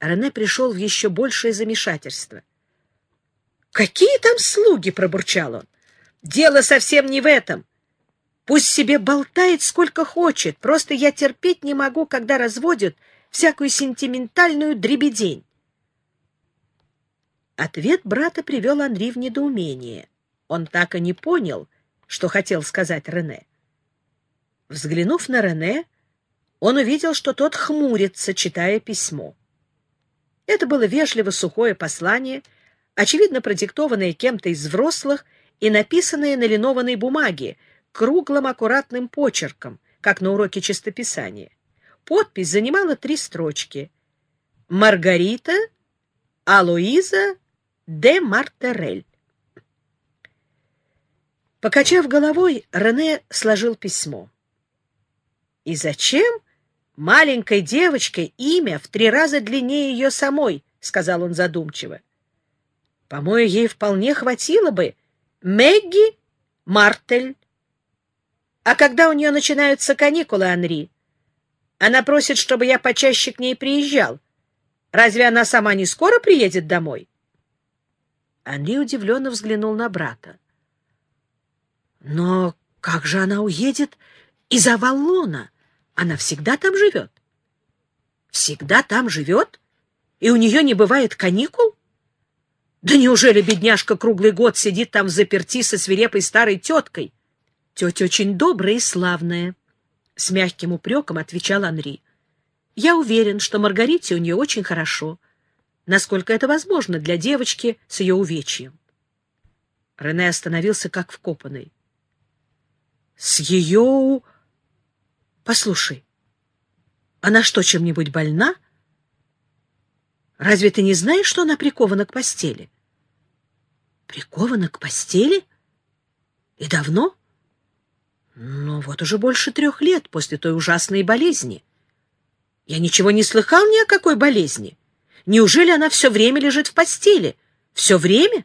Рене пришел в еще большее замешательство. «Какие там слуги?» — пробурчал он. «Дело совсем не в этом. Пусть себе болтает сколько хочет, просто я терпеть не могу, когда разводят всякую сентиментальную дребедень». Ответ брата привел Анри в недоумение. Он так и не понял, что хотел сказать Рене. Взглянув на Рене, он увидел, что тот хмурится, читая письмо. Это было вежливо сухое послание, очевидно продиктованное кем-то из взрослых и написанное на линованной бумаге круглым аккуратным почерком, как на уроке чистописания. Подпись занимала три строчки. «Маргарита Алоиза де Мартерель». Покачав головой, Рене сложил письмо. «И зачем маленькой девочке имя в три раза длиннее ее самой, — сказал он задумчиво. По-моему, ей вполне хватило бы Мэгги Мартель. А когда у нее начинаются каникулы, Анри? Она просит, чтобы я почаще к ней приезжал. Разве она сама не скоро приедет домой? Анри удивленно взглянул на брата. Но как же она уедет из Авалона? Она всегда там живет? Всегда там живет? И у нее не бывает каникул? Да неужели бедняжка круглый год сидит там в заперти со свирепой старой теткой? Тетя очень добрая и славная. С мягким упреком отвечал Анри. Я уверен, что Маргарите у нее очень хорошо, насколько это возможно для девочки с ее увечьем. Рене остановился как вкопанный. — С ее Послушай, она что, чем-нибудь больна? Разве ты не знаешь, что она прикована к постели? Прикована к постели? И давно? Ну, вот уже больше трех лет после той ужасной болезни. Я ничего не слыхал ни о какой болезни. Неужели она все время лежит в постели? Все время?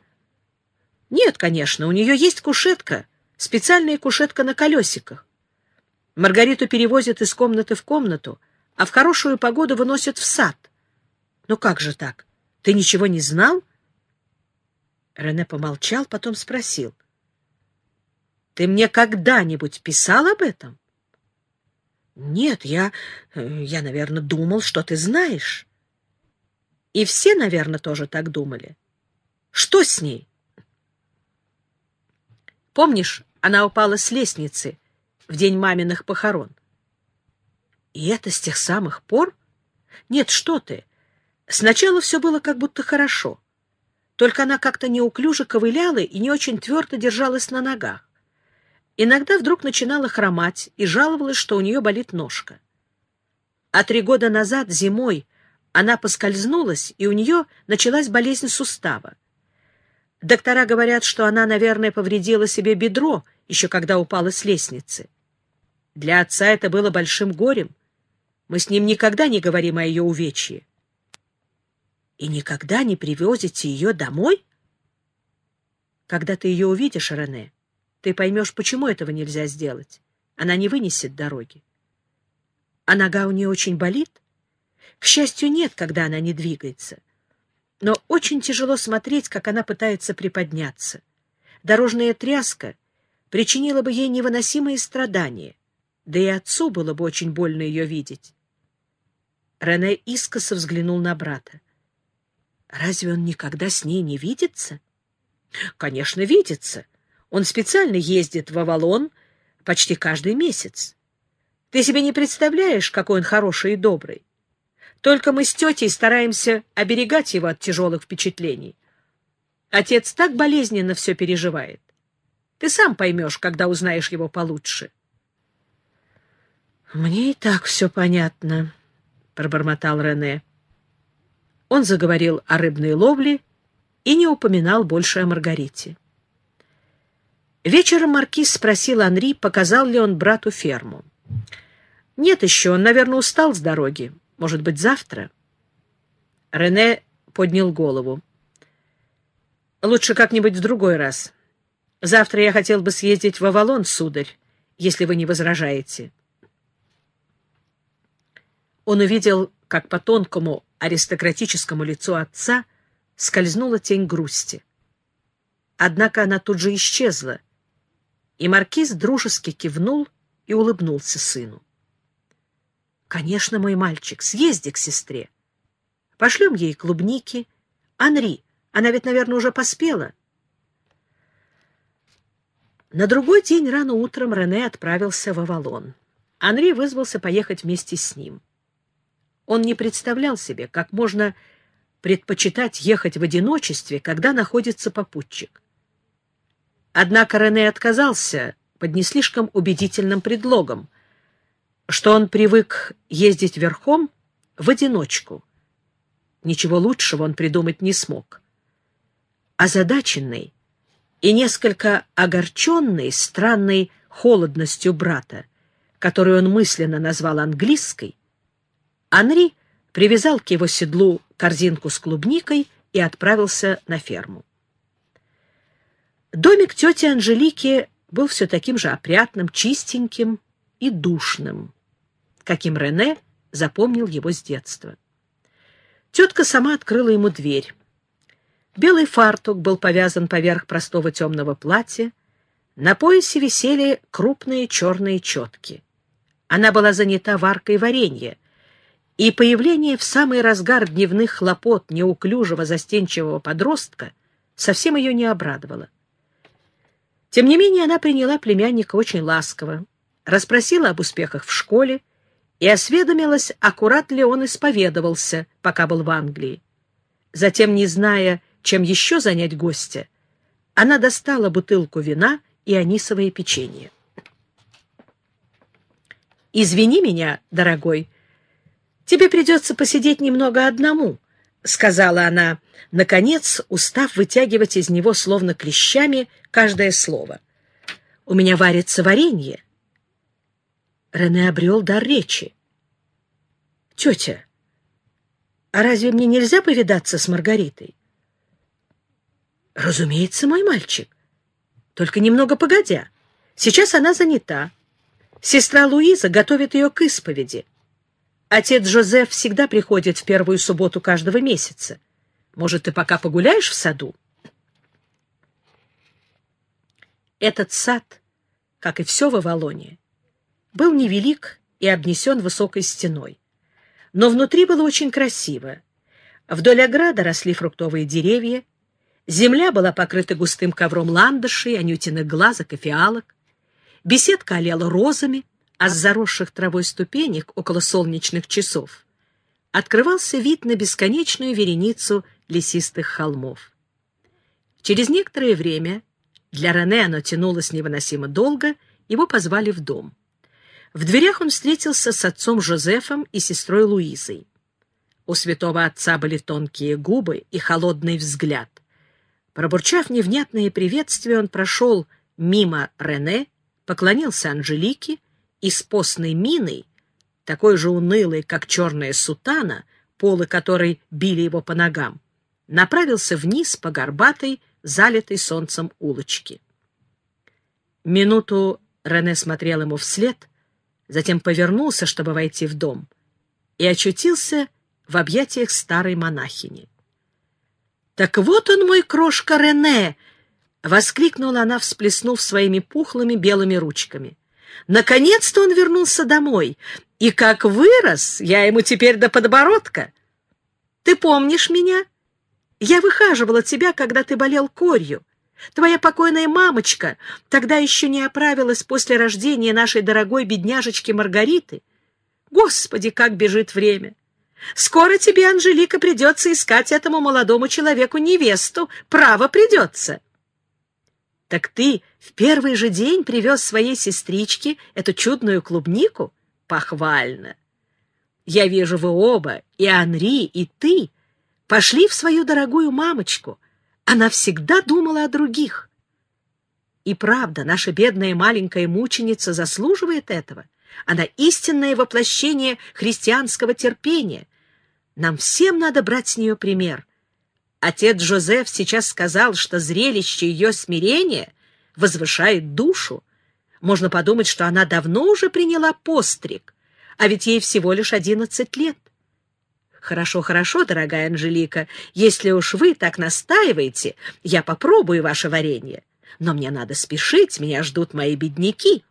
Нет, конечно, у нее есть кушетка, специальная кушетка на колесиках. Маргариту перевозят из комнаты в комнату, а в хорошую погоду выносят в сад. Ну как же так? Ты ничего не знал? Рене помолчал, потом спросил. Ты мне когда-нибудь писал об этом? Нет, я, я, наверное, думал, что ты знаешь. И все, наверное, тоже так думали. Что с ней? Помнишь, она упала с лестницы, в день маминых похорон. И это с тех самых пор? Нет, что ты. Сначала все было как будто хорошо. Только она как-то неуклюже ковыляла и не очень твердо держалась на ногах. Иногда вдруг начинала хромать и жаловалась, что у нее болит ножка. А три года назад, зимой, она поскользнулась, и у нее началась болезнь сустава. Доктора говорят, что она, наверное, повредила себе бедро, еще когда упала с лестницы. Для отца это было большим горем. Мы с ним никогда не говорим о ее увечье. И никогда не привезете ее домой? Когда ты ее увидишь, Рене, ты поймешь, почему этого нельзя сделать. Она не вынесет дороги. А нога у нее очень болит? К счастью, нет, когда она не двигается. Но очень тяжело смотреть, как она пытается приподняться. Дорожная тряска причинила бы ей невыносимые страдания да и отцу было бы очень больно ее видеть. Рене искоса взглянул на брата. Разве он никогда с ней не видится? Конечно, видится. Он специально ездит в Авалон почти каждый месяц. Ты себе не представляешь, какой он хороший и добрый. Только мы с тетей стараемся оберегать его от тяжелых впечатлений. Отец так болезненно все переживает. Ты сам поймешь, когда узнаешь его получше. «Мне и так все понятно», — пробормотал Рене. Он заговорил о рыбной ловле и не упоминал больше о Маргарите. Вечером маркиз спросил Анри, показал ли он брату ферму. «Нет еще, он, наверное, устал с дороги. Может быть, завтра?» Рене поднял голову. «Лучше как-нибудь в другой раз. Завтра я хотел бы съездить в Авалон, сударь, если вы не возражаете». Он увидел, как по тонкому аристократическому лицу отца скользнула тень грусти. Однако она тут же исчезла, и маркиз дружески кивнул и улыбнулся сыну. «Конечно, мой мальчик, съезди к сестре. Пошлем ей клубники. Анри, она ведь, наверное, уже поспела». На другой день рано утром Рене отправился в Авалон. Анри вызвался поехать вместе с ним. Он не представлял себе, как можно предпочитать ехать в одиночестве, когда находится попутчик. Однако Рене отказался под не слишком убедительным предлогом, что он привык ездить верхом в одиночку. Ничего лучшего он придумать не смог. Озадаченный и несколько огорченный странной холодностью брата, которую он мысленно назвал английской, Анри привязал к его седлу корзинку с клубникой и отправился на ферму. Домик тети Анжелики был все таким же опрятным, чистеньким и душным, каким Рене запомнил его с детства. Тетка сама открыла ему дверь. Белый фартук был повязан поверх простого темного платья, на поясе висели крупные черные четки. Она была занята варкой варенья, и появление в самый разгар дневных хлопот неуклюжего застенчивого подростка совсем ее не обрадовало. Тем не менее она приняла племянника очень ласково, расспросила об успехах в школе и осведомилась, аккурат ли он исповедовался, пока был в Англии. Затем, не зная, чем еще занять гостя, она достала бутылку вина и анисовое печенье. «Извини меня, дорогой», тебе придется посидеть немного одному», — сказала она, наконец, устав вытягивать из него словно клещами каждое слово. «У меня варится варенье». Рене обрел дар речи. «Тетя, а разве мне нельзя повидаться с Маргаритой?» «Разумеется, мой мальчик. Только немного погодя. Сейчас она занята. Сестра Луиза готовит ее к исповеди». Отец Жозеф всегда приходит в первую субботу каждого месяца. Может, ты пока погуляешь в саду? Этот сад, как и все в Авалоне, был невелик и обнесен высокой стеной. Но внутри было очень красиво. Вдоль ограда росли фруктовые деревья, земля была покрыта густым ковром ландышей, анютиных глазок и фиалок, беседка олела розами, а с заросших травой ступенек около солнечных часов открывался вид на бесконечную вереницу лесистых холмов. Через некоторое время, для Рене оно тянулось невыносимо долго, его позвали в дом. В дверях он встретился с отцом Жозефом и сестрой Луизой. У святого отца были тонкие губы и холодный взгляд. Пробурчав невнятное приветствие, он прошел мимо Рене, поклонился Анжелике и с постной миной, такой же унылой, как черная сутана, полы которой били его по ногам, направился вниз по горбатой, залитой солнцем улочке. Минуту Рене смотрел ему вслед, затем повернулся, чтобы войти в дом, и очутился в объятиях старой монахини. «Так вот он, мой крошка Рене!» — воскликнула она, всплеснув своими пухлыми белыми ручками. Наконец-то он вернулся домой, и как вырос, я ему теперь до подбородка. Ты помнишь меня? Я выхаживала тебя, когда ты болел корью. Твоя покойная мамочка тогда еще не оправилась после рождения нашей дорогой бедняжечки Маргариты. Господи, как бежит время! Скоро тебе, Анжелика, придется искать этому молодому человеку невесту. Право придется. Так ты в первый же день привез своей сестричке эту чудную клубнику? Похвально. Я вижу, вы оба, и Анри, и ты, пошли в свою дорогую мамочку. Она всегда думала о других. И правда, наша бедная маленькая мученица заслуживает этого. Она истинное воплощение христианского терпения. Нам всем надо брать с нее пример — Отец Жозеф сейчас сказал, что зрелище ее смирения возвышает душу. Можно подумать, что она давно уже приняла постриг, а ведь ей всего лишь одиннадцать лет. Хорошо, хорошо, дорогая Анжелика. Если уж вы так настаиваете, я попробую ваше варенье. Но мне надо спешить, меня ждут мои бедняки.